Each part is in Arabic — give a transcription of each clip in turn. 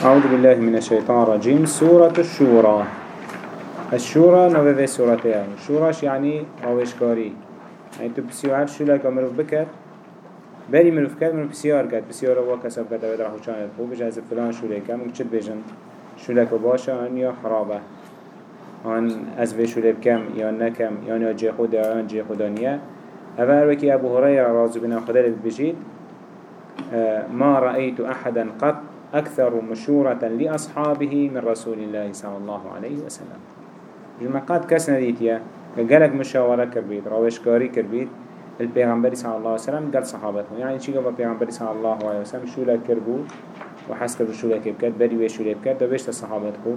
أعوذ بالله من الشيطان الرجيم. سورة الشورى. الشورى نوبة سورة يعني. شورىش يعني روشكاري يعني تو بسيار شو لك مروف بكت بري مروف كت مروف بسيار كت بسيار هو كسب كت أبدا راح وشان يدخو بجهز فلان شو لك ممكن تشد بيجن شو لك باشا أن يا خرابة. أن أزوي شو لك كم يا نكم يا نجي خدا يا نجي خدا نيا أبا وكي أبو هريرة رازو بنا خدا بجيد ما رأيت أحدا قط. أكثر مشورة لأصحابه من رسول الله صلى الله عليه وسلم. قد كسنا ديتيا كجلك مشاورة كربيت روشكاري كربيت البيغمبر صلى الله عليه وسلم قال صحابته. يعني شيء قبل البيغمبر صلى الله عليه وسلم شو لك كربو وحسب شو لك بكت بري شو لك بكت وبيش تصحابته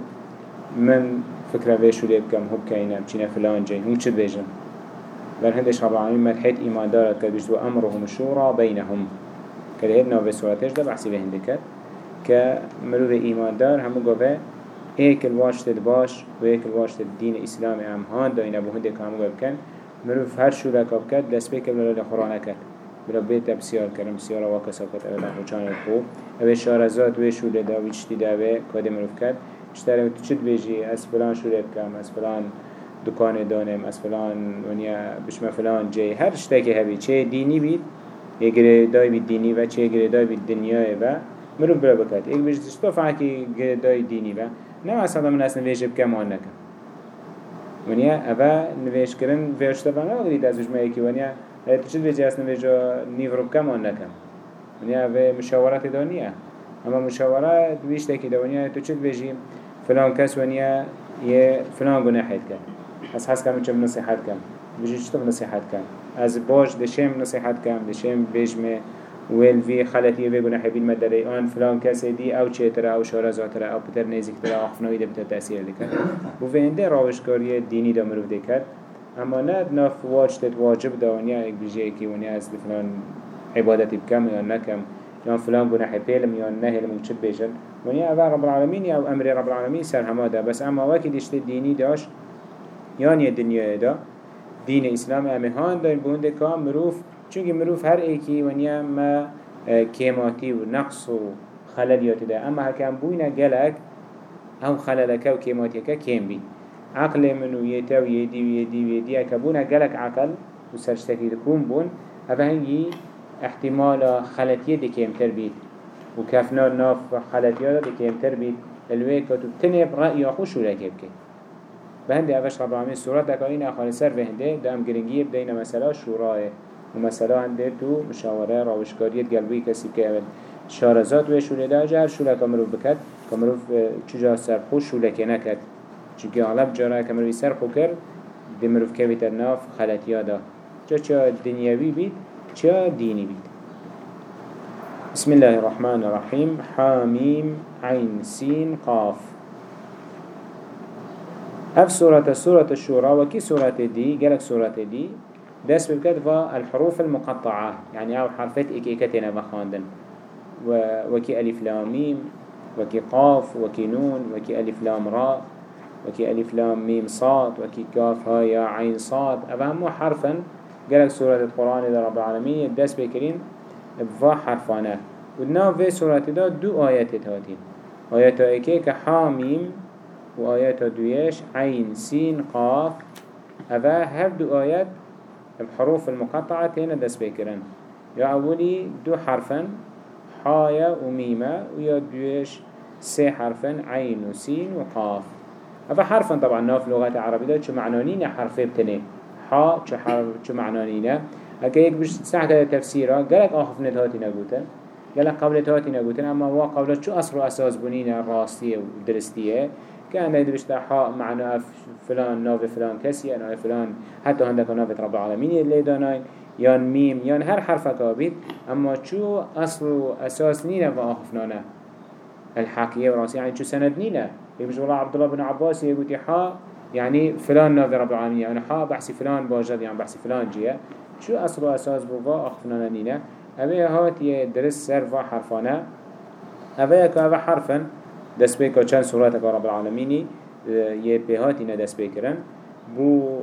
من فكرة شو لك كم هو كينا بچينا فلان جاي هم شد بيجن. بل هندش رب العالمين مدحيت إيمان دارت كبيش أمرهم الشورى بينهم. كده هدنا بسورتش ده بحسي بهندكت که مروه ایماندار همو گوه ایک الواشت باش و ایک الواشت دین اسلام هم ها دا اینا بهنده که همو گوه کن مروه هر شو لکاب کد دست بی که بلاله لخورانه کد بلا بیت بسیار کرم سیارا واکسا کد اولا خوچان رو خوب. اوه شارزات و شوله دا وی چتی دا و کد مروف کد تو چد بیجی؟ از فلان شوله بکم از فلان دکان دانم از فلان ونیا بشمه فلان جه؟ هر شتکی هبی چه دینی بید یه گریدای بید دینی و چه گریدای بید دنیای و مروف بلا بكات ایک بیش دشتو فعکی دای دینی با. نه أصلا من أصلا ویش بکم آن نکم ونیا اوه نویش کرن ویشتا با نگرید از وجمه ایکی ونیا تو چید بیجی أصلا ویجا نیو رو بکم آن نکم ونیا اوه مشاورت دانیه اما مشاورت ویش تکی دانیه تو چید فلان کس ونیا یه فلان گناحید کن. از حس کم چم نصیحت کن. بجی چطور نصیحت کن؟ از باش دشم نصیحت کن. دشم بیجمه ویل وی خلطی وی گناه بین آن فلان کسی دی او چیتره او أو بتر نزك نزیکتره او ده بتر تأثیر لکن بو وینده راوشکاری دینی دا مروف ده کرد اما نه ناف واجت واجب ده ونيا اک بجه اکی ونیا از فلان عبادتی بكم یا نکم. یا فلان گناه پیلم یا نهلم و چب بيجن ونیا اول رب العالمین یا امر رب العالمین سر هما ده بس اما وکی دشت دینی داش، یعنی دنیا دا. دین اسلام امهان ده بوند كام مروف چونکه مروف هر ایکی ونیا ما آه، کیماتی و نقص و خللیات ده اما هکم بوینا گلک هم خللک و کیماتیک کیم بی عقل منو یتا و یدی و یدی و یدی اکبونا گلک عقل و سرشتکی دکون بون. اوه هنگی احتمال خلطیه دی کمتر بید. و کفنا ناف خلطیه دی کمتر بید. الوی کتو تنب رأی خوش لکه بکن بهنده اوش رب العالمین صورت دکارین اخوان سر بهنده دام گرنگی بدین مسئله شوراه ومثلا عنده تو مشاوره راوشکاریت قلبی کسی که اول شارزات و شوله دا جهر شوله کمروف بکد کمروف چجا سرخو شوله که نکد. چونکه اغلب جارا کمروفی سرخو کرد دی مروف که بیتر ناف خلطیا دا. چه چه دنیاوی بید چه دینی بید. بسم الله الرحمن الرحيم حاميم عين سين قاف. اف سورة سورة الشورى وكي سورة دي قالك سورة دي دست بكت الحروف المقطعة. يعني أو حرفات اكيكتنا بخاندن وكي ألف لام ميم وكي قاف وكي نون وكي ألف لام راء وكي ألف لام ميم صاد وكي كاف هايا عين صاد. أفهمو حرفا قالك سورة القرآن إذا رب العالمين دست بكرين بفا حرفانا ودنا في سورة دا دو آيات تاتين آيات اكيك حاميم وآيات دويش عين سين قاف. أفا هف دو آيات الحروف المقطعة هنا دست بكرن. يا أولي دو حرفا حايا وميمة ويا دويش سي حرفا عين وسين وقاف هذا حرفا طبعا ناف لغة العربية شو معنانين حرفي بتنين حا شو حرف شو معنانين هكا يك بش كده تفسيرا قالك آخف نتهاتي نقوتن قالك قبل تهاتي نقوتن أما هو قبل شو أصل أساس بنينا راستية ودرستية كان هيدا بشتا حاء معنى فلان ناف فلان كسي أنا فلان حتى عندك ناف رب العالمين اللي داناين يان ميم يان هر حرف كابيت أما شو أصل أساس نينا وآخفنانا الحاكية وراسي يعني شو سند نينا؟ يبش والله عبد الله بن عباس يقول حاء يعني فلان ناف رب العالمين يعني حاء بحسي فلان باجد يعني بحسي فلان جية. شو أصل أساس بوا آخفنانا نينا؟ أبي هات يدرس سر حرفانا. أبي كأبا حرفا دست بيكا چند که رب یه پیهاتی نه دست بکرن بو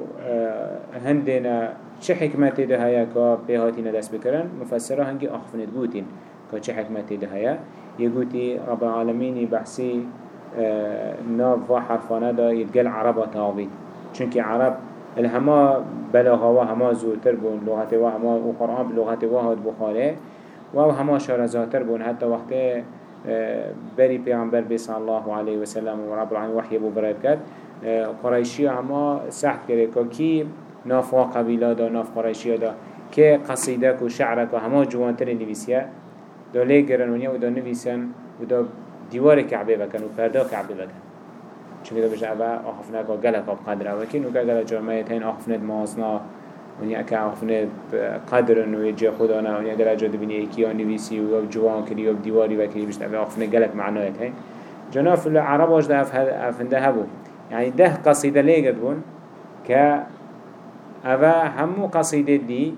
هندنا چه حکمت ده هيا پیهاتی نه دست بکرن مفسره هنگی آخفنت گوتین که چه حکمت ده هيا يقولي رب العالمين بحسي آه ناف حرفانه دا يتقل عربة تاوي چونك عرب الهما بلاغه و هما زودتر بون لغته و هما و قرآن بلغته و هاد بخاره و هما شارزاتر بون حتى وقت آه، بری پیغمبر بی صلی الله علیه و سلم و رب العالمین وحی بو برد کرد قرائشی هما سخت کرده که کی ناف و قبیله دا ناف قرائشی دا که قصیده و شعره و هما جوانتر نویسیه دا لی گرن و دا نویسن و دا دیوار کعبه بکن و پرده کعبه بکن چون كده بشه اوه آخفنه که گلک آب قدر اوه کن و که گلک جامعه تین آخفنه مازنا ونیا اکا آخفنه قدر و یجی خدا نه اجاد بینی ایکی آن نویسی و جوان کری و دیواری و کری بشه اوه آخفنه گلک معنای تین جنا في العرب واجد أفنده هبو يعني ده قصيدة ليقد بون كا أبا همو قصيدة دي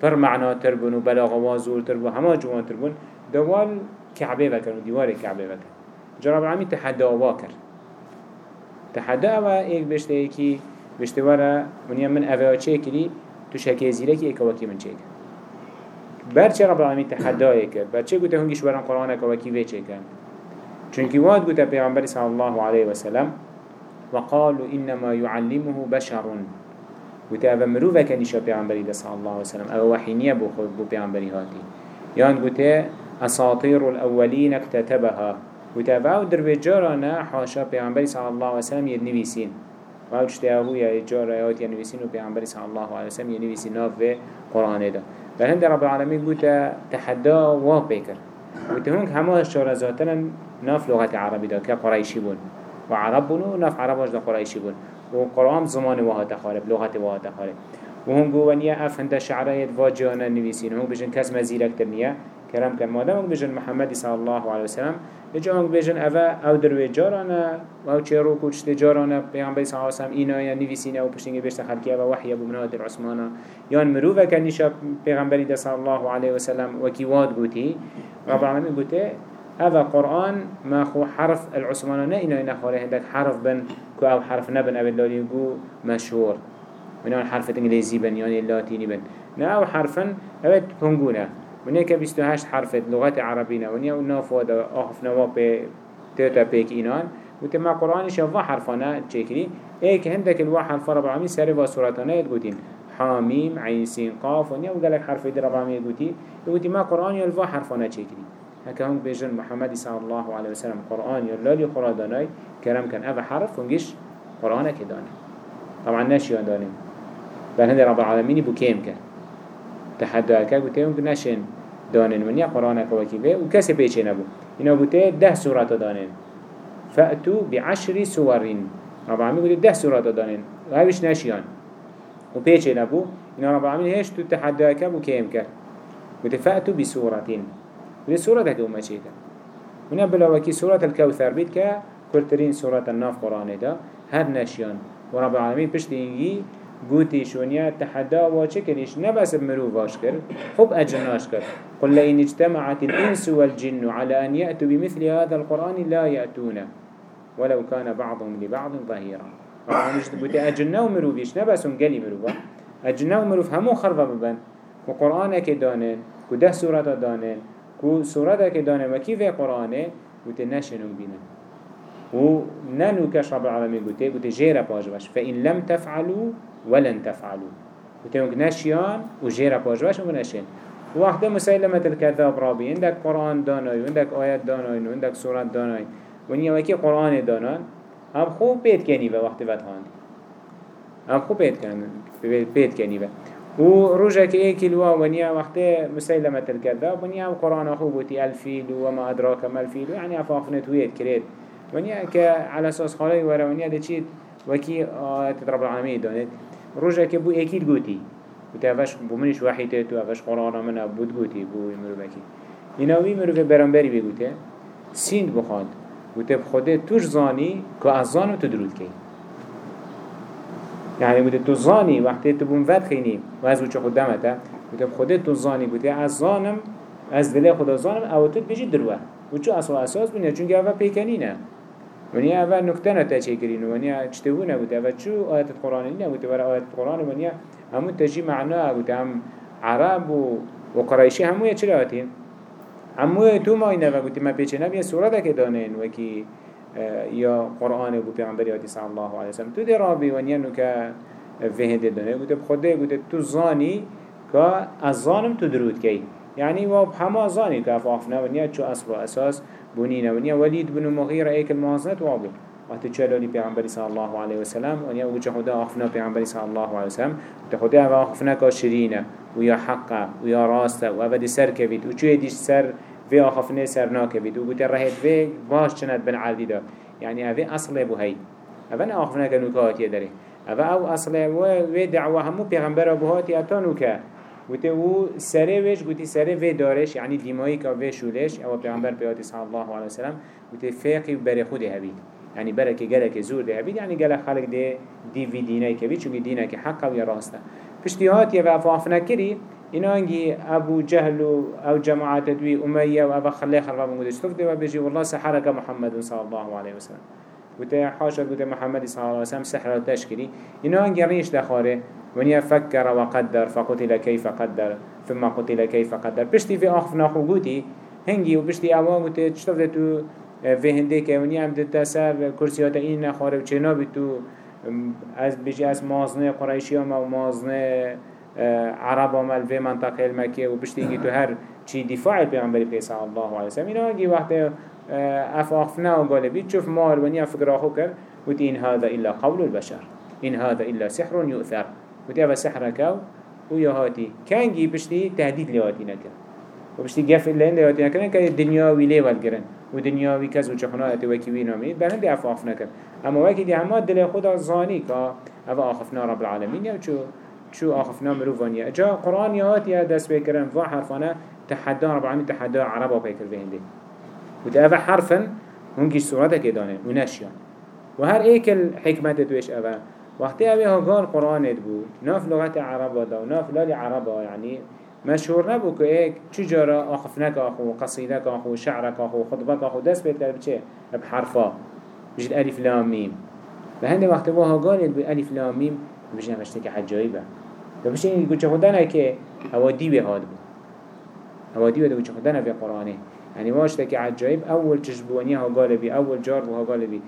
پر معنا تربون و بلاغ وازور تربون هما جوان تربون دوال كعبه بكن و ديوار كعبه بكن جرب العالمين تحدى واكر تحدى أبا ايك بشته ايكي بشته ورا ونيا من أبا چه كري تو شكي زيرك ايكا وكي من چه برچه رب العالمين تحدى ايكر برچه قوته هنگيش ورن قرآنك وكي وي چه كان چونكي واد قوته پیغمبر صلى الله عليه وسلم وقالوا إنما يعلمه بشر. قوته أبا مروفة كنشا پیغمبری ده الله عليه وسلم أبا وحينية بو خود بو پیغمبری هاتي يان قوته أساطير الأولين اكتتبها. وتابعوا در جارانا حاشا پیغمبری صلى الله عليه وسلم يدنويسين و اجتهاهو يا جار آيات ينويسين و پیغمبری صلى الله عليه وسلم ينويسين ناف في قرآن ده بل رب العالمين قوتا تحدى واق بيكر وتهونك همه الشارزاتنا ناف لغة عربي ده كقريشي بون وعرب بونو ناف عرباش ده قريشي بون وقرآن زمان وها تخارب لغة وها تخارب وهم قوانيا اف هنده شعرية واجانا نويسين هم بجن كس مزيرك ترنيا كلام كان مادام بجن محمد صلى الله عليه وسلم بجا اونگ بیجن اوه أو دروی جارانا أو چه رو کچت جارانا پیغمبر صلی اللہ علیہ وسلم اینا یا نویسینه و پشتنگ بیشت خلقی و وحی ابو بنات العثمانا یان مروفه که نیشا پیغمبری ده صلی الله علیه وسلم و کیواد گوتی رب العالمین گوته هذا قرآن ما خو حرف العثمانة نه إنا خاله هندك حرف بن كو أو حرف نبن أبن لالي جو مشهور. من أول حرف إنجليزي بن يعني اللاتيني بن. نا أو حرفا أبد هنجونا ونيك بيستو هشت حرفت لغات عربينا ونيا ونافو دا آخف نوا بي تيتا بيك إينان. وتما قرآن شافا حرفانا تشكري ايك هندك الوا حرف رب العالمين ساري وسورتانا يتقوتين حاميم عين سين قاف. ونيا وقالك حرف دي رب العالمين يتقوتي يقولي ما قرآن يلوا حرفانا تشكري هكا هم بيجن محمد صلى الله عليه وسلم قرآن يلالي قرآن داناي. كرم كان أبا حرف ونجيش قرآن كداني طبعا ناشيان داني بل هندي رب العالمين بو كيم كان تحدى كا قلت يوم نشن دانن يا قرآن كواكبه وكسي بيچه نبو إنه قلت ده سورة دانن فأتوا بعشر سور رب العالمين قلت ده سورة دانن وهاوش ناشيان وبيچه نبو إنه رب العالمين هيش تو تحدى كا بو كيم كا قلت فأتوا بسورة قلت سورة ده كوما چيكا هنا بلاوكي سورة الكوثر كا كلترين سورة الناف قرآن ده هر ناشيان ورب العالمين پشت إنجي قوتي شونيا تحدى واجه كريش نبس بمروف واش كر خب أجناش كر قل لئن اجتمعت الإنس والجن على أن يأتوا بمثل هذا القرآن لا يأتون. ولو كان بعضهم لبعض ظهيرا. طبعا مش قوتي أجنا ومروفيش نبس قلي مروفا أجنا ومروف همو خرفة ببن وقرآن كدانن كده سورة دانن كو سورة كدانن وكيف قرآن وتنشنوا بينا وننو كش رب العالمين قلت قلت جيرا باجبش فإن لم تفعلوا ولن تفعلوا. وتنك نشيان وجيرا باجواش ونشين وقت مسيلمة الكذاب رابي. عندك قرآن داناي وعندك آيات داناي وعندك سورة داناي ونيا وكي قرآن دانان هم خوب بيت كني وقت فتحان هم خوب بيت كن بيت كني به. و رجك إيه كيلوا ونيا وقت مسيلمة الكذاب ونيا قرآن خوبتي الفيل وما أدراك ما الفيل. يعني أفاقنت ويت كريت. ونيا كعلى أساس خالي ورا ونيا دشيت وكي آيات العالمين دانت. روجا که بو اکید گوتی و اوش بو منش وحیده تو اوش قرآن من بود گوتی بو مرو بکی. اینا وی مرو برانبری بگوته سیند بخواد. و خود توش زانی که از زانو تو درود کی يعني بوده تو زانی وقتی تو بون ود خینی و از وچه خود دمته بوده خود تو زانی بوده از زانم از دل خدا زانم او تو بجی و چو اصلا اساس بینه چونکه اوه پیکنی نه. ونیا اول نکته نتا چه کرین ونیا چتهو نبوده اول چو آیت قرآنی نبوده ورا آیت قرآن ونیا همون تجی معنا بوده هم عرب و و قرائشی همو یا چرا آتین همو تو ما اینه و گوتی ما پیچه نبیه سورت که دانین اه، یا قرآن بو پیغمبری آتی صلی الله علیه وسلم تو دی رابی ونیا نو که فهنده دانه گوتی بخوده گوتی تو زانی که از زانم تو درود کی؟ يعني واب حما زاني كاف عفنا ونيا شو أصل وأساس بنينا ونيا وليد بن مغيرة أيك الموازنات وابو وقت تشالوني بيعنبري صلى الله عليه وسلم ونيا وجه خدا عفنا بيعنبري صلى الله عليه وسلم. تخدا عفنا كاشرينا ويا حقا ويا راستا وابد سر كبيت. وشو يديش سر في آخفنه سر ناكبيت. وقلت الرهيد في باش چند بن عالدي دا. يعني هذا أصل ابو هاي. أبن آخفنا كنوكات يدري أبا أو أصل و دعوة همو بيغمبر أبو هاتي أتانوكا. وته و سره وش گوتی سره و دارش یعنی دیمایی که و شولش أو پیامبر پیاتی صلی الله علیه وسلم وته فقی بر خود هبید يعني بركة جلك زور ده هبید يعني جلك خلق ده دي في دينه چون دينه که حقه و راسته پشتیهات یه وفاف نکری اینا انگی ابو جهل و أو جماعت دوی امیه و ابا خلی خربا بمودش تفده و بجي والله سحرك محمد صلى الله عليه وسلم وته حاشا وته محمد صلى الله عليه وسلم سحر إنه أنجي ريش دخاره. ونيا فكر وقدر فقتل كيف قدر ثم قتل كيف قدر بشتي في آخف ناخو قوتي هنجي وبشتي أوا قوتي تشتفت تو في هنديك ونيا عم تتسر كرسيات إين نخاره وچنا بتو از بيجي از مازنه قريشي و مازنه عرب عمل في منطقة المكية وبشتي تو هر چي دفاع البيغمبر صلى الله عليه وسلم إنه أنجي وقت اف آخفنا وقالبي تشوف مال ونيا فكرة خكر وتين هذا إلا قول البشر إن هذا إلا سحر يؤثر وتي أبا سحر كاو ويا هاتي. كان جي بشتي تهديد لهاتي نكر وبشتي قفل لين لهاتي نكر كان الدنيا ويلي والقرن. ودنيا ويكز وشخنا أتوكي وينامي بلن دي أف نكر أما وكي دي هما دل خدا زاني كا أبا آخفنا رب العالمين يا شو شو آخفنا مروفانيا جا قرآن يهاتي دست بكرن فا حرفانا تحدى رب العالمين تحدى عربا بيكر بهندي وده أفا حرفا هنجيش صورتك دانه ونشيان وهر ايك الحكمة تويش أفا وقتی اوی هگار قرآن بو ناف لغت عربا دا و ناف لالی عربا يعني مشهور نبو که ایک چجارا آخفنک آخو قصیدک آخو شعرک آخو خطبک آخو دست بيت بچه؟ بحرفا بجد ألف لام ميم بهند وقت بو هگار بو ألف لام ميم بجد همشتك عجایبه بجد این گوچه خودانه که هوا دیوی هاد بو هوا دیوی دا گوچه خودانه في قرآنه. يعني واش تك عجائب أول تشبوانية هقال بي أول جار هقال بي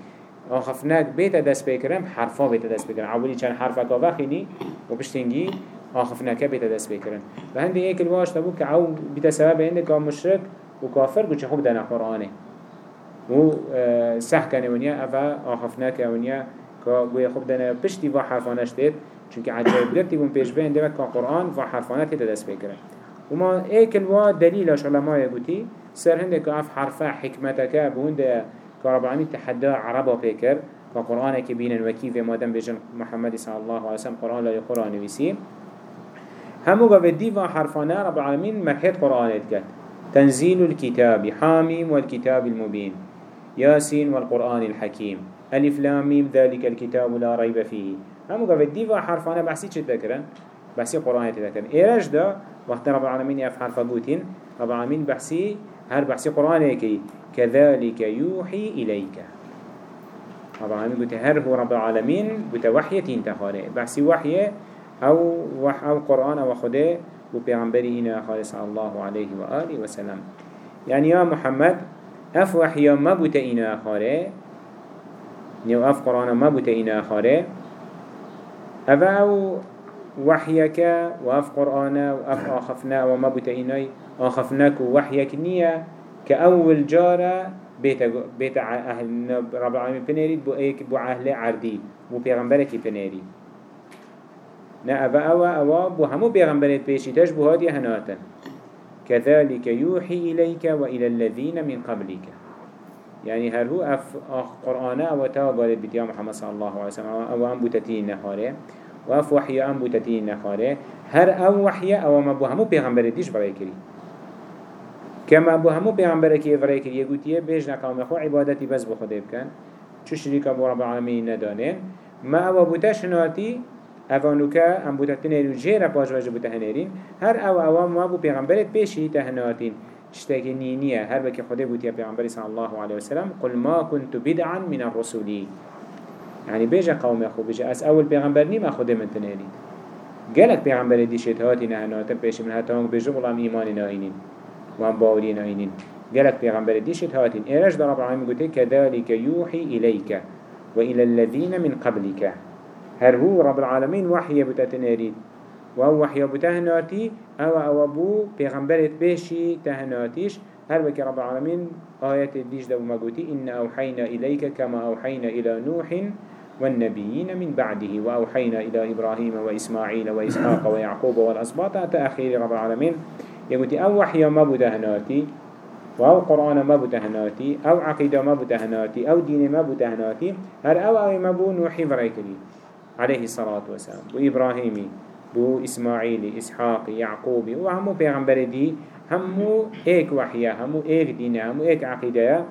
آخفناك بيتا دست بكرم حرفا بيتا دست بكرم أولي چند حرفا كافخيني وبشتنجي آخفناك بيتا دست بكرم فهندي ايك الواش تبو كعو بيتا سبب عندك مشرك وكافر قوش خوب دانا قرآنه. و آه، سح كان ونيا أفا آخفناك ونيا كوي خوب دانا بشتي فا حرفانش تيت چونك عجائب درتي بون پیش بين دمك قرآن فا حرفانات تيتا دست بكرم وما ايك الوا دليل علماء يقولي سر هندك اف حرفا حكمتك بهند كرب العالمين تحدى عربا بيكر كقرآن كبين وكيف مادم بجن محمد صلى الله عليه وسلم قرآن لا قرآن ويسي همو قبل ديفا حرفانا رب العالمين مرحيط قرآن اتكت تنزيل الكتاب حاميم والكتاب المبين ياسين والقرآن الحكيم ألف لام ميم ذلك الكتاب لا ريب فيه همو قبل ديفا حرفانا بحسي چه تذكرن بحسي قرآن تذكرن إيراج دا وقت رب العالمين يف حرف قوتين رب العالمين بحسي هر بحسي قرآن يكي كذلك يوحي إليك العالمين قلت هر هو رب العالمين قلت وحي تنتخاره بحسي وحي أو وح أو قرآن أو خده وبيغمبري إنا خالص الله عليه وآله وسلم يعني يا محمد أف وحي ما بوت إنا خاره نيو أف قرآن ما بوت إنا خاره أفا أو وحيك وأف قرآن وأف آخفنا وما إناي آخفناك وحيك نية كأول جارة بيت بيت أهل رب العالمين بنيريد بو إيك بو أهل عردي بو بيغمبرك بنيريد نا أبا أوا أوا بو همو بيغمبرت بيشيتاش بو هادي هناتا كذلك يوحي إليك وإلى الذين من قبلك. يعني هل هو أف قرآن أو تاو قالت بتيا محمد صلى الله عليه وسلم؟ أو أم بوتتين وأف وحي أم بوتتين نخاره. هر أو وحي أو ما بو همو بيغمبرت ديش برای کری. كما بو همو پیغمبر کی افرای کری. یگوتیه بیش نقام خو عبادتی بس بخوده بکن. چو شریک ابو رب العالمین ندانه. ما آو بوتش ناتی اوانوکا آم بوتا تنیرو جیره پاش واجه هنیرین هر آو آو ما بو پیغمبرت پیشی تهناتین تشتاكي نينية هر بك خده بوتيا پیغمبر صلى الله عليه وسلم قل ما كنت بدعا من الرسولين يعني بيجا قوم أخو بيجا أس أول پیغمبر نيما خده من تنيرين قالك پیغمبر دي شتهاتي نهناتا بيش من هاتاهم بيجو بلام إيمان ناهينين وهم باورين اينين قالك پیغمبر ديشت هاتين ايرش در رب العالمين قلت كذلك يوحي إليك وإلى الذين من قبلك هر هو رب العالمين وحي بتتنريد وهو وحي بتهناتي أو أو ابو پیغمبرت بيشي تهناتيش هر بك رب العالمين آيات ديش دو مقوتي إن أوحينا إليك كما أوحينا إلى نوح والنبيين من بعده. وأوحينا إلى إبراهيم وإسماعيل وإسحاق ويعقوب والأسباط تأخير رب العالمين. يقول أو وحي ما بتهناتي أو قرآن ما بتهناتي أو عقيدة ما بتهناتي أو دين ما بتهناتي هر أو أو ما بو نوحي فريكلي عليه الصلاة والسلام. وإبراهيمي بو إسماعيلي إسحاق يعقوبي وهمو پیغمبر دي همو ايك وحيا همو ايك دينه همو ايك عقيدة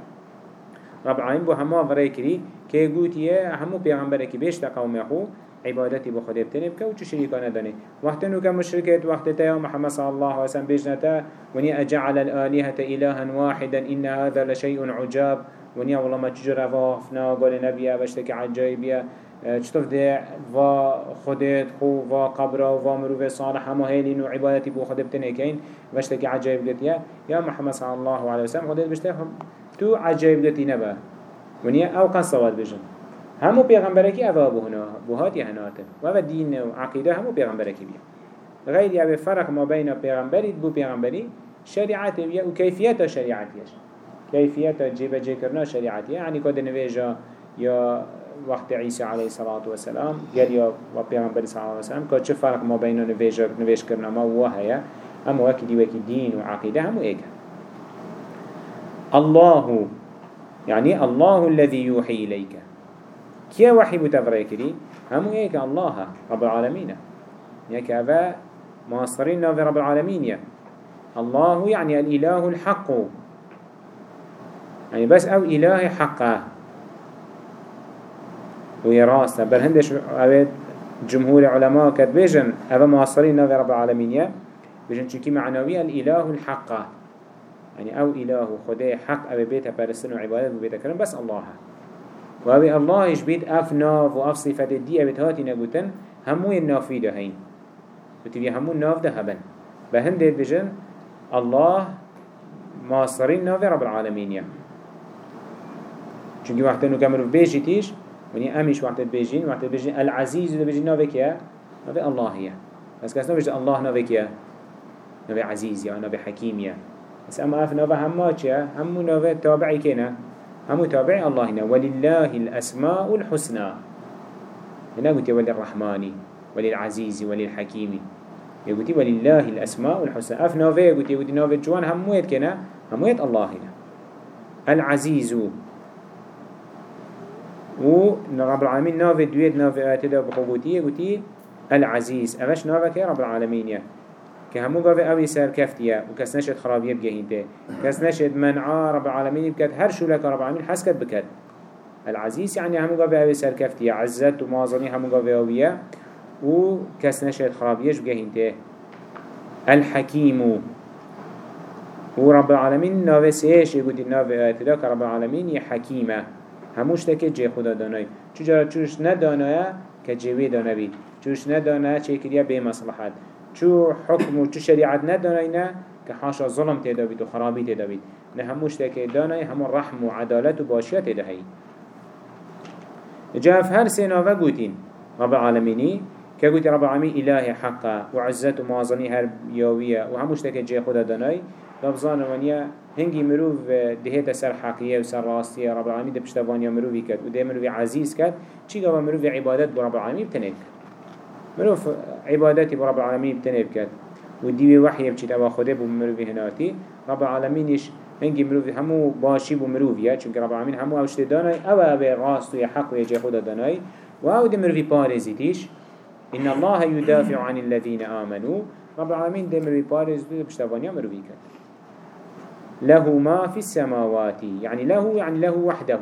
رب العالمين بو همو فريكلي كي قوتيه همو پیغمبر كي بيشتا قوم يخو عبادتي بو خده بتنب كو چو شريكا نداني وقت نو كمشركت وقت تيا محمد صلى الله عليه وسلم بيجنتا وني أجعل الآلهة إلها واحدا إن هذا لشيء عجاب. وني والله ما تجر وافنا قول نبيا بشتك عجائبيا چطف ده؟ و خودت خو و قبره و مروف صالح همه هیلی نو عبادتی بو خود بتنه کین وشتکی عجایب گتیه. یا محمد صلی الله علیه وسلم خودت بشته تو عجایب گتی نبا ونیا أو قصد صوت بجن. همو پیغمبرکی اوه بو هنا بو هاتی هناته و دین و عقیده همو پیغمبرکی بیا. غیر یا فرق ما بین پیغمبری بو پیغمبری شریعت و کیفیت شریعتیش. کیفیت جیب جی کرنا شریعتیه. یعنی کد نویجا یا وقت عیسی علیه الصلاة والسلام قال یا و پیغمبر صلی الله علیه وسلم که چه فرق ما بین نویجا نویش کرنا ما و وکی دی وکی دین و عقیده همو ایگه الله يعني الله الذي يوحي إليك. كيا وحي متفرق كري همو هيك الله رب العالمين. يك أبا ماصرين نوف رب العالمين. يا الله يعني الإله الحق. يعني بس أو إله حقه وهي راسة بل هندش جمهور علماء كتبجن أبا ماصرين نوف رب العالمين. يا بجن شكي معنوية الإله الحق. يعني أو إله خدای حق أبي بيتها برسن وعبادة وبيتها كرم بس الله. وأبي الله إيش بيت أف ناف وأف صفات دي أبي هاتي نقولن همو النافي ده هين. وتبي همو الناف ده هبن. بهن ديت بجن الله ماصرين ناف رب العالمين يا. چونكي وقت انو كمرو بيجي تيش وني امش وقت بيجين وقت بيجين العزيز ده بيجين نافك يا نافي الله يا. بس كاس نافش الله نافك يا نافي عزيز يا نافي حكيم يا. بس أما اف نافي همه چيا همو نافي تابعي كينا همو تابع الله هنا ولله الأسماء الحسنى. هنا قلت وللرحمن وللعزيز وللحكيم يقول ولله الأسماء الحسنى. أف نوفي قلت يقول نوفي جوان همويت كنا همويت الله هنا العزيز و رب العالمين نوفي دويت نوفي آتدا بقوتي قلت العزيز أفش نوفي رب العالمين يا که همو گاوه اوی سر کفتیه و کس نشد خرابیه بگهینده کس نشد منعا رب العالمین بکد هر شولک رب العالمین حس کد بکد العزيز يعني همو گاوه اوی سر کفتیه عزت و مازنی همو گاوه اویه و کس نشد خرابیش بگهینده الحكيم ورب العالمين ناوه سيش يقول ناوه آيات رب العالمين يحكيمه هموش تكي جي خدا داناي چجارا چوش ندانايا كجيوه دانا چوش ندانايا چه كريا بمصلحات چو حكم و چو شريعت ندانينا كحاشا ظلم تدابيد و خرابي تدابيد نهموش تاكي داني همو رحم و عدالت و باشية تدهي جاف هر سيناوه قوتين رب العالميني كقوتي رب العالمين إله حقا وعزت و مازني هر ياوية و هموش تاكي جي خدا داناي لفظان ونيا هنگي مروف دهيت سر حقية و سر راستية رب العالمين ده بشتوانيا مروفي كد و ده مروفي عزيز كد چي قوة مروفي عبادت برب العالمين بتنك مروف عبادتي برب العالمين بتنب كد وديوي وحي بچيت أبا خده بو مروفي هناتي رب العالمين يش هنگي مروفي همو باشي بو مروفيا چونك رب العالمين همو اوشت داناي أو أو راست ويا حق ويا جي خدا داناي و أو دي مروفي بارزي تيش إن الله يدافع عن الذين آمنوا رب العالمين دي مروفي بارز دو بشتوانيا مروفي كد له ما في السماوات يعني له يعني له وحده.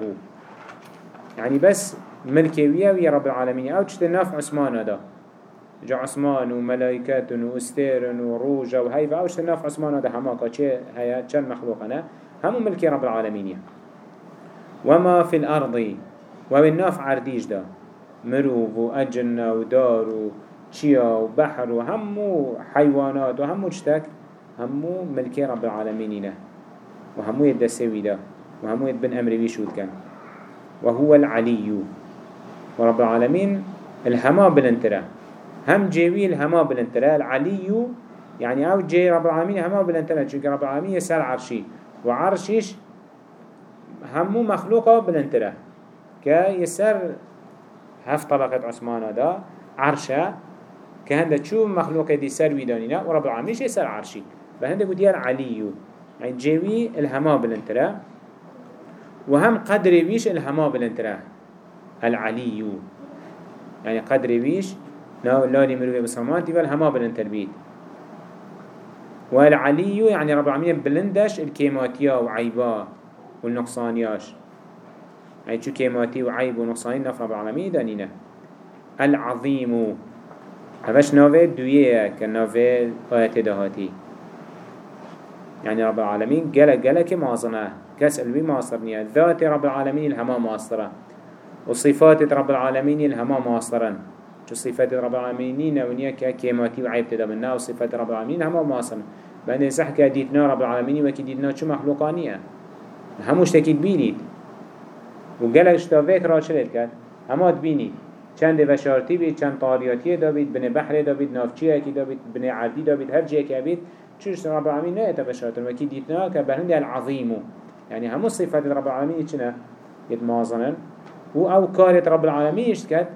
يعني بس ملكوية ويا رب العالمين أو تشت نافع عثمان ده جا عثمان و ملائكت و استير و روجا و هيفا آوش ناف عثمان ده هماكا چه هيا چن مخلوقنا همو ملكي رب العالمين وما في الأرض وبالناف عرديج ده مروف و أجن و دار و چيا و بحر و همو حيوانات و همو چتك همو ملكي رب العالمين وهمو يدسوي ده وهمو يدبن أمر بيشود كان وهو العلي ورب العالمين الهما بلنترا هم جيوي الهما بلنترا العلي يعني أو جي رب العالمين هما بلنترا چونك رب العالمين يسأل عرشي. وعرشيش همو مخلوقه بلنترا كيسر هف طبقة عثمان دا عرشه كهنده شو مخلوق دي سر ويدانينا ورب العالمين يسر عرشي. فهنده قد يار علي يعني جيوي الهما بلنترا وهم قدر ويش الهما بلنترا العلي يعني قدر ويش لا لا مروي بسمان تبال هما بلنتر بيت والعلي يعني رب العالمين بلندش الكيماتيا وعيبا والنقصانياش. يعني شو كيماتي وعيب ونقصاني نف رب العالمين؟ دانينا العظيم. هفش نوفي دوية كنوفي آيات دهاتي. يعني رب العالمين جلك جلك مازنه. كس الوي ماصرنيا ذات رب العالمين الهما ماصرة. وصفات رب العالمين الهما ماصرا شو صفات رب العالمين ونيا كيماتي وعيب تدمنا وصفات رب العالمين هما ماصرا بعد صح كديتنا رب العالمين وكديتنا شو مخلوقانية هموش تكيد بينيد وقالك اشتافيك راشلت كد هما تبينيد چند وشارتی بید چند طاریاتی دابید بن بحر دابید نافچیه کی دابید بن عردی دابید هر جیه که بید چوش رب العالمین نه اتفشارتن وکی دیتنا که بهنده العظیمو يعني همو صفات رب العالمين چنه يتمازنن و أو كارت رب العالمين يشتكت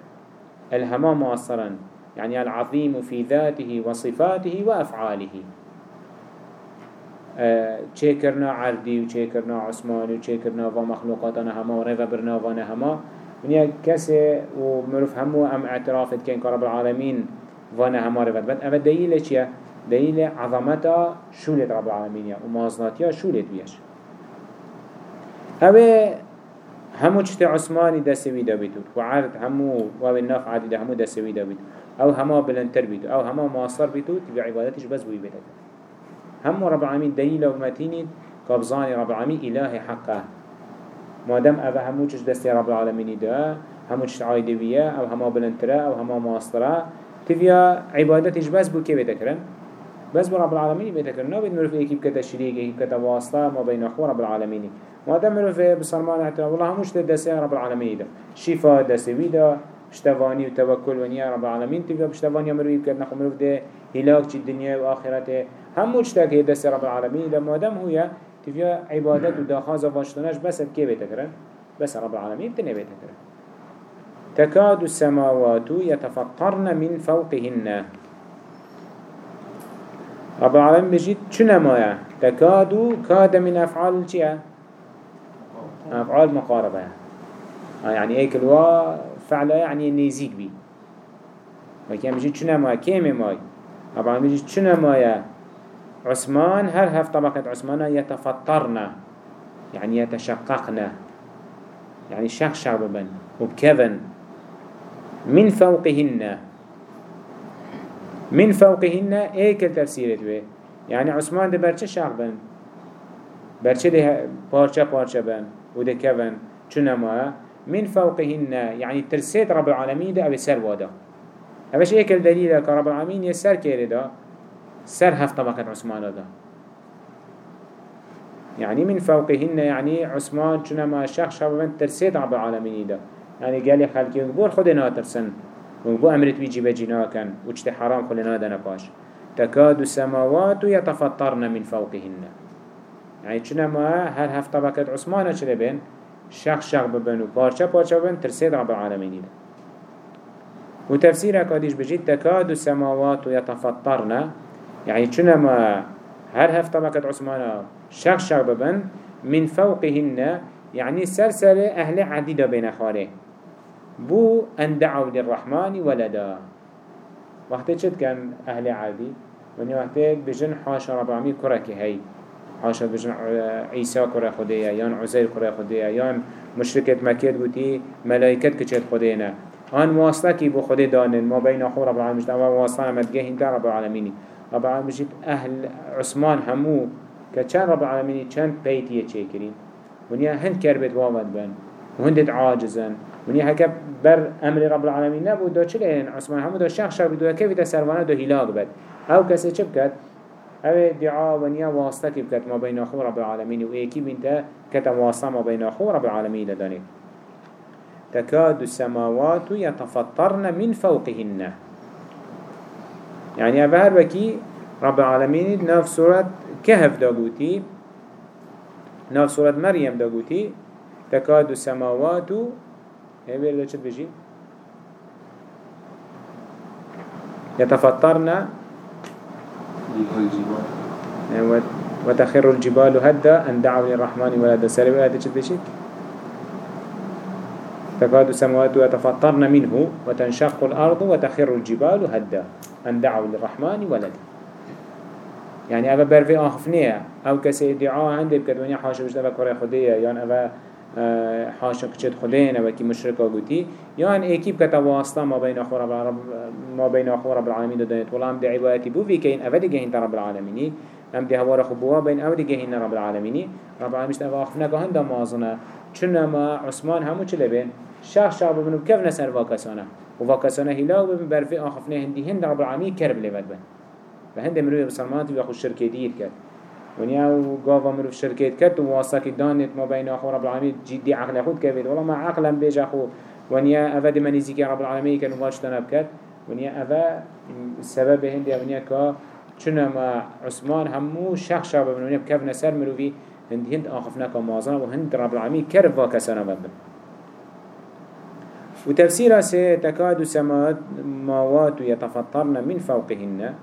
الهما مواصرا يعني العظيم في ذاته وصفاته وأفعاله. چه کرنا عردی و چه کرنا عثمانی مخلوقاتنا هما و رضا برنا و هما. ونیا کسی و همو ام اعترافت کن که رب العالمین وأنا هما رضا بد اما دلیل چیه؟ دلیل عظمتا شولت رب العالمین و مازناتیا شولت بیش اوه همو چت عثماني دستوي دا بيتو وعرض همو واب الناف عادي دا همو دستوي دا بيتو أو هما بلنتر بيتو أو هما مواصر بيتو تبع عبادتش بس بوي بيتو همو رب العالمين دليل ومتيني قبضاني رب العالمين إله حقه مادام اوه همو چش دستي رب العالمين دا همو چش عايدوية أو هما بلنتره أو هما مواصره تبع عبادتش بس بو كي بيتكرن بس رب العالمين بيتكرن نو بيت مروف ايكيب كتا شريك ايكيب كتا واسطة ما بين اخو رب العالمين. ما منو في بسلمان احترام والله هموش تدسي رب العالمين ده شفاء دسوي ده اشتواني وتوكل ونيا رب العالمين. تبقى بشتواني مروي بكت نخو مروف ده هلاك الدنيا وآخرته. هموش تاكي دسي رب العالمين ده مادام هو تبقى عبادت وداخازة واشتناش بس بكي بيتكرن بس رب العالمين تنه بيتكرن تكاد السماوات يتفطرن من فوقهن. رب العالمين بجيت شنما تكاد كاد من أفعال الشيء أفعال مقاربة. يعني ايك الوا فعلا يعني نيزيك بي. وكان بيجي چنا ما كيمي ماي طبعا بيجي چنا ما عثمان هر هف طبقة عثمان؟ يتفطرنا يعني يتشققنا يعني شخ شعبا وبكذن من فوقهن. من فوقهن ايك التفسير بي يعني عثمان ده برچه شعبا برچه ده پارچه پارچه بن وده كفن چنما من فوقهن يعني ترسيت رب العالمين ده أبي سر وادا. أبش إيك الدليل كرب العالمين يسر كيري ده سر هفت طبقة عثمان ده يعني من فوقهن يعني عثمان چنما شخص شبابا ترسيت رب العالمين ده. يعني قال لي خلقي وقبول خدنا وقبول أمرت بيجي بجنا كان وجت حرام خلنا ده نقاش تكاد السماوات يتفطرن من فوقهن. يعني چنما هر هفت طبقة عثمانه چلي بين شخ شخ ببن و پارچه ببن ترسيد رب العالمين ده وتفسير كاديش بجيت تكاد السماوات يتفطرن. يعني چنما هر هفت طبقة عثمانه شخ شخ ببن من فوقهن؟ يعني سلسلة أهل عديدة بين خاره. بو أن دعوا للرحمن ولدا. وقت چد كان أهل عادي وني وقت بجن حاشا رب العالمين كركي هاي حاشا بجن عيسى كره خديه يان عزير كره خديه يان مشركة مكة قوتي ملائكة كچت خدينا هان واسطة كي بو خده دانن ما بين أخو رب العالمين اما واسطة مدقه هنده رب العالمين رب العالمين بجيت أهل عثمان همو كچان رب العالمين چند بيتيه چه ونيا هند كربت وامد بن وهندت عاجزن. ونيا هكا بر أمر رب العالمين نبو دا چلين عثمان همو دا شخص شخص بدو كيف دا سروانه دا هلاك بد. أو كسي چه بكت اوه دعاء ونيا واسطة كبكت ما بين أخو رب العالمين وإيكي بنت كتم واسطة ما بين أخو رب العالمين لداني تكاد السماوات يتفطرن من فوقهن. يعني أبهر بكي رب العالمين ناف سورة كهف داقوتي ناف سورة مريم داقوتي تكاد السماوات إيه بيرد چد بجي يتفطرن يعني وتخر الجبال هدا أن دعوا للرحمن ولد سالب آيات چد بجي تكاد السماوات يتفطرن منه وتنشق الأرض وتخر الجبال هدا أن دعوا للرحمن ولد يعني أبا برفي آخفنية. أو كسي ادعاء عنده بكت ونيا حاشا وجده بكوري خدية يعني أبا حاشا كچت خدين أبا كي مشركة قوتي يعني ايكي بكت واسطة ما بين أخو رب, ما بين أخو رب العالمين دانت والله هم دي عبادتي بو في كين أبا دي جهين رب العالمين هم دي هوار خبوا بين أو دي جهين رب العالمين رب العالمين أبا آخفنا كهندا مازنا چنما عثمان همو چلي بين شخص شعب بنو كيف نسر واكسانا وواكسانا هلاو ببن برفي آخفنا هندي هند رب العالمين كرب لبد بن. فهند مروي بسلمانات بيخو الشركة دير كد ونيا وقاوا مروي الشركة كد وواصاك دانت ما بين أخو رب العالمين جدي عقل خود كبير والله ما عقلا بيج أخو ونيا أفا دي منيزيك رب العالمين كان واش تنب كد ونيا أفا السبب هندي ونيا كا چنا ما عثمان همو شخص شعب من ونيا بكف نسر مروي هند هند آخفنا كمازنا وهند رب العالمين كرب واكسانا بدن وتفسير سي تكاد سماوات يتفطرن من فوقهن.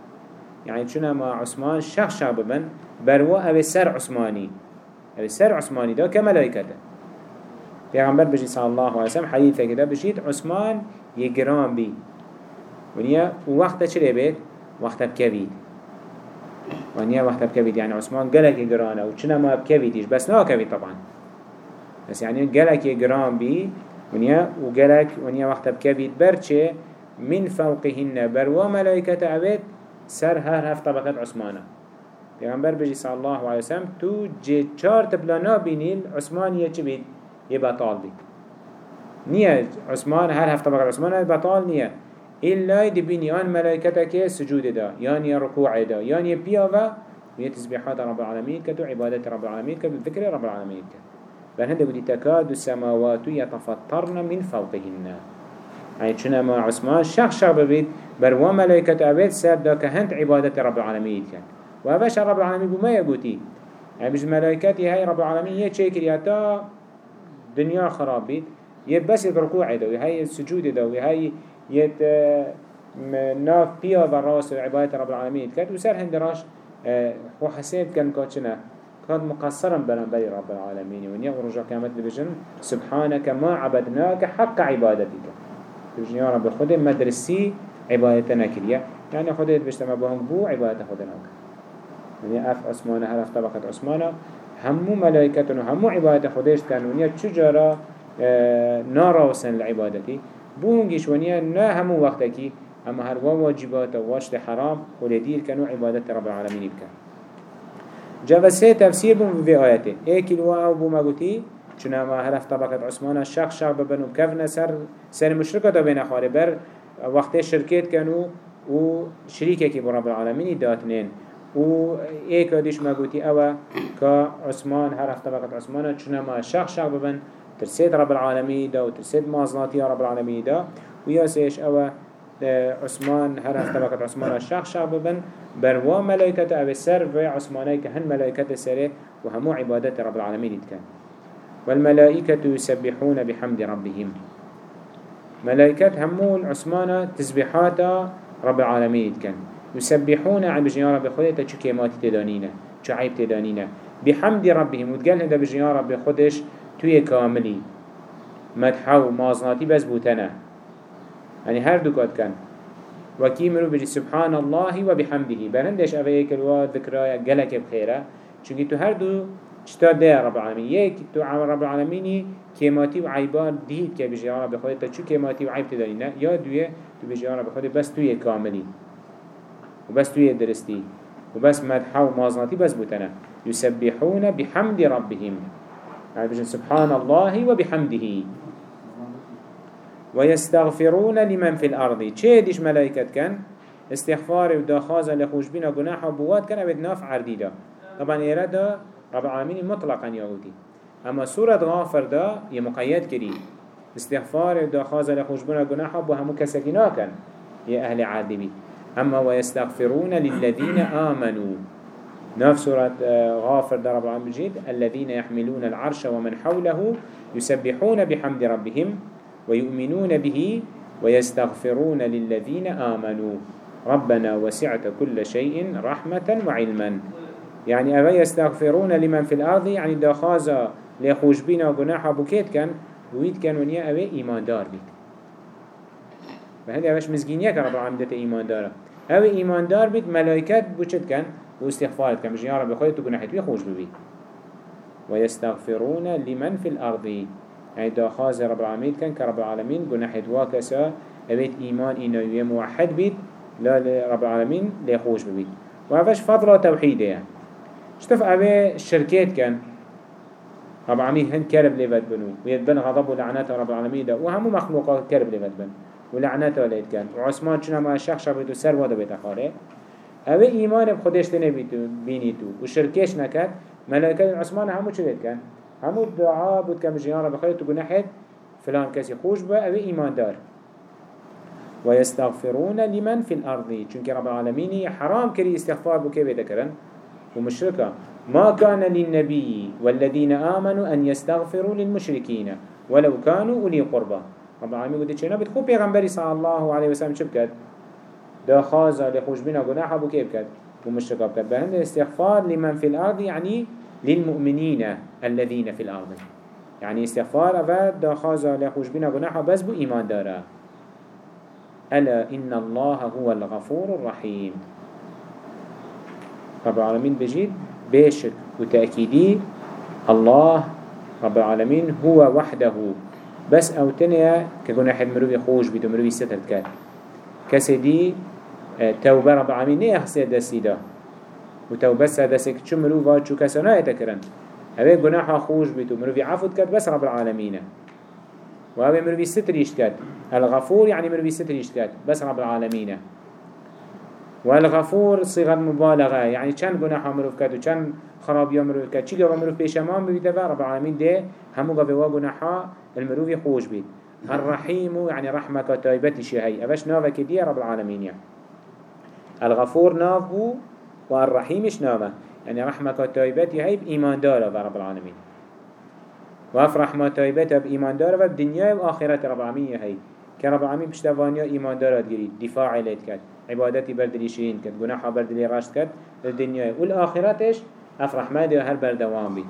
يعني چونه ما عثمان شخص شعب بن بروا أو سر عثماني أو سر عثماني ده كملائكته پیغمبر بجي صلى الله عليه وسلم حديثة كده بجيت عثمان يجرام بي ونيا وقت چلي بيت وقت بكبيد ونيا وقت بكبيد يعني عثمان قلق يجرانا وچنا ما بكبيدش بس نا كبيد طبعا. بس يعني قلق يجرام بي ونيا وقلق ونيا وقت بكبيد برچه من فوقهن بروا ملائكة عبيد سر هر هفت طبقات عثمانه پیغمبر بجی صلی الله علیه وسلم تو جه چار تبلانا بینیل عثمان یه چی بید؟ یه بطال بید نیه عثمان هر هفت طبقات عثمان بطال نیه إلا دبيني آن ملائكتك سجود دا يعني ركوع دا يعني بياوا وهي تسبيحات رب العالمين كدو عبادة رب العالمين كدو ذكر رب العالمين كدو بل هنده قد تكاد السماوات يتفطرن من فوقهن. يعني چنا ما عثمان شخ شخ ببيت بر و ملائكة أبيت سر دا كهنت عبادة رب العالمين كان وهذا رب العالمين بما يقولي يعني بج ملائكتي هاي رب العالمين يتشكر يتا دنيا خراب بيت يبس يتركوع دا وهي السجود دا وهي يت ناف بيا براس عبادة رب العالمين كان وسر هندراش هو حسيت كان كاتشنا كان مقصرا بلنبري رب العالمين ونيا ورجع كامت لبجن سبحانك ما عبدناك حق عبادتك بجن يا رب خود مدرسي عبادتنا كريا يعني خود بجتما بهم بو عبادت خودنا يعني أف اسمانه هر أف طبقة اسمانه همو ملائكتنا همو عبادت خودش كان ونيا چجارا آه نارا وسن لعبادتي. بو هنگيش ونيا نا همو وقتكي اما هر واجبات واشت حرام ولدير كانوا عبادت رب العالمين بكان جاب سه تفسير بهم في آياته ايك الواو بو قلتي چنا ما هرف طبقة عثمان الشخص شخص ببنو كفنا سر سر مشركة بين أخواري بر. وقت شركت كانوا و شريكه كي برب العالمين داتنين و ايك ديش ما قلتي اوا كا عثمان هرف طبقة عثمان چنا ما شخص شخص ببن ترسيد رب العالمين دا و ترسيد مازناتي رب العالمين دا. ويا سيش اوا عثمان هرف طبقة عثمان الشخص شخص ببن بروا ملائكة أبي السر عثماني كهن ملائكة سره وهمو عبادة رب العالمين كان والملائكة يسبحون بحمد ربهم. ملائكة همو العثمانة تسبيحات رب العالمين كان. يسبحون عن بجنيا رب خده تا چو كيمات تدانينا چو عيب تدانينا بحمد ربهم وتقال هنده بجنيا رب خدش توي كاملي مدحو مازناتي بس بوتنا يعني هر دوكات كان وكي مرو بجي سبحان الله وبحمده برندش اوه الوا ذكرى قلك بخيرا چونكي تو هر دو چتا ده رب العالمين يك تو رب العالمين كيماتي وعيبان ديت كي بجي رب خود تا چو كيماتي وعيب تدارينا يا دوية تو بجي رب خود بس توي كاملي وبس توي درستي وبس مدحا ومازناتي بس بوتنا يسبحون بحمد ربهم. يعني بجي سبحان الله وبحمده ويستغفرون لمن في الأرض. چه ديش ملائكة كان استغفار و داخازة لخوش بينا قناحة بواد كان أبد ناف عرديدا طبعا إيرادا رب العالمين مطلقا يهودي أما سورة غافر دا يمقيد كري استغفار و داخازة لخوش بينا قناحة بو همو كسكينا كان يا أهل عادبي أما ويستغفرون للذين آمنوا ناف سورة غافر در رب العالمين جيد الذين يحملون العرش ومن حوله يسبحون بحمد ربهم ويؤمنون به ويستغفرون للذين آمنوا ربنا وسعت كل شيء رحمة وعلما يعني أبا يستغفرون لمن في الأرض؟ يعني داخازا ليخوش بينا وقناحا بكيت كان؟ ويد كان ونيا أبا إيمان دار بيت. فهذا أباش مزجينيك رب العالمين إيمان دارا أبا إيمان دار بيت ملايكات بوشت كان واستغفارت كان مش يا رب خيرت وقناحت بيخوش ببي ويستغفرون لمن في الأرض. يعني داخاز رب العالمين كان كرب العالمين قناحت واكسا أبيت إيمان إنه يموحد بيت لا رب العالمين ليخوش ببيت وهذاش فضل توحيده يعني شتف أبي الشركات كان رب العالمين هن كرب ليفت بنو. ويتبن غضب ولعنات رب العالمين ده. وهمو مخلوقات كرب ليفت بن. ولعناته وليت كان وعثمان شنا ما الشخص بيتو سر وده بيت أخاره أبي إيمان بخدش تنبيتو بينيتو وشركش نكت ملائكة عثمان همو چلت كان همو دعاء بود كم جيان رب خير تقول نحد فلان كسي خوش با أبي إيمان دار. ويستغفرون لمن في الأرض. چونك رب العالمين حرام كري استغفار بو كيف ذكرن ومشركة. ما كان للنبي والذين آمنوا أن يستغفروا للمشركين ولو كانوا أولي قربا رب العالمين قد چنا بتخو پیغمبری صلى الله عليه وسلم بكد دا خازا لخوش بنا گناحا بو كيف كد ومشركة بكد بهند استغفار لمن في الأرض يعني للمؤمنين الذين في الأرض. يعني استغفار أفاد دا خازا لخوش بنا گناحا بس بو إيمان داره. ألا إن الله هو الغفور الرحيم رب العالمين بجيد بيشك وتأكيدي الله رب العالمين هو وحده. بس أو تنيا كقول أحد مروي خوش بيدو مروي ستر كات كسدي آه، توبة رب العالمين. نية خسير دستي دا وتوبة سادسك چو مروي چو كسانا يتكرن هذا جناح خوش بيدو مروي عفوت كات بس رب العالمين. وهذا مروي ستر يشتكات الغفور يعني مروي ستر يشتكات بس رب العالمين. والغفور صيغة مبالغة. يعني كان جناح مروف كات وكان خرابيا مروف كات چي قوة مروف بيشمان بيدفع رب العالمين ده همو قوة جناحا المروف خوش بيت الرحيم يعني رحمة كتايبتي شهي أبش نافا كدية رب العالمين يعني. الغفور نافو والرحيمش نافا يعني رحمة كتايبتي هاي بإيمان دارة رب العالمين وف رحمة طيبته بإيمان داره و بدنيا و آخرت رب العالمين هاي كرب العالمين بشتوانيا إيمان داره تجري دفاع ليت كد عبادتي بردلي شين كد جناحه بردلي راشت كد الدنيا والآخرتش أف رحمة ده هر بردوام بي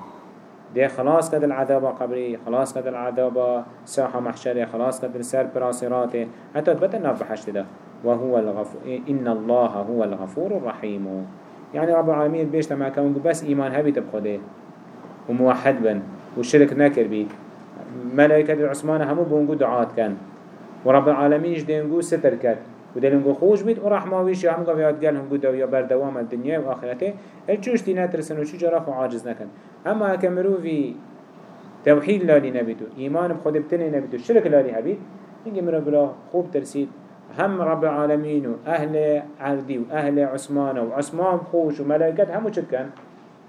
ده خلاص كد العذاب قبري خلاص كد العذاب ساحة محشرة خلاص كد السر براسراته حتى تبت النار بحشت ده وهو الغفور إن الله هو الغفور الرحيم يعني رب العالمين بيش لما كون بس إيمان هبي تبخده وموحد بن وشرك نكر بيت ملائكة العثمان همو بونجو دعات كان ورب العالمين جدينجو ستر كات ودلنجو خوش بيت ورحمة ويش هم قويات قال هم قد ويا بردوام الدنيا وآخرته الجوش تي نترسن وشو جراخ وعاجز نكن أما كمرو في توحيد لالي نبيتو إيمان بخود بتني نبيتو شرك لالي هبيت نجي مرو بلا خوب ترسيد هم رب العالمين وأهل عردي وأهل عثمان وعثمان خوش وملائكة همو شكن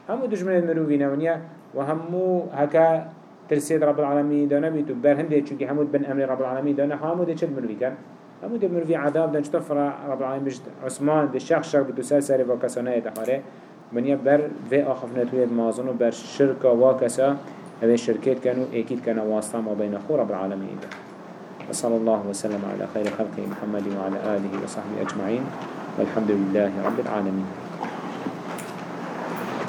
همو دجمن المروفين ونيا وهمو هكا ترسيد رب العالمين دانا بيتو بر هنده چونكي حمود بن أمر رب العالمين دانا حامو ده چل مروي كان همو ده مروي عذاب دان چطفر رب العالمين بجد عثمان ده شخص شخص بتو سر سر وكسانه دخاره. بنيا بر في آخفنت ويد مازن و بر شركة واكسا هذه الشركات كانوا أكيد كانوا واسطة ما بين خور رب العالمين ده وصلى الله وسلم على خير خلقه محمد وعلى آله وصحبه أجمعين والحمد لله رب العالمين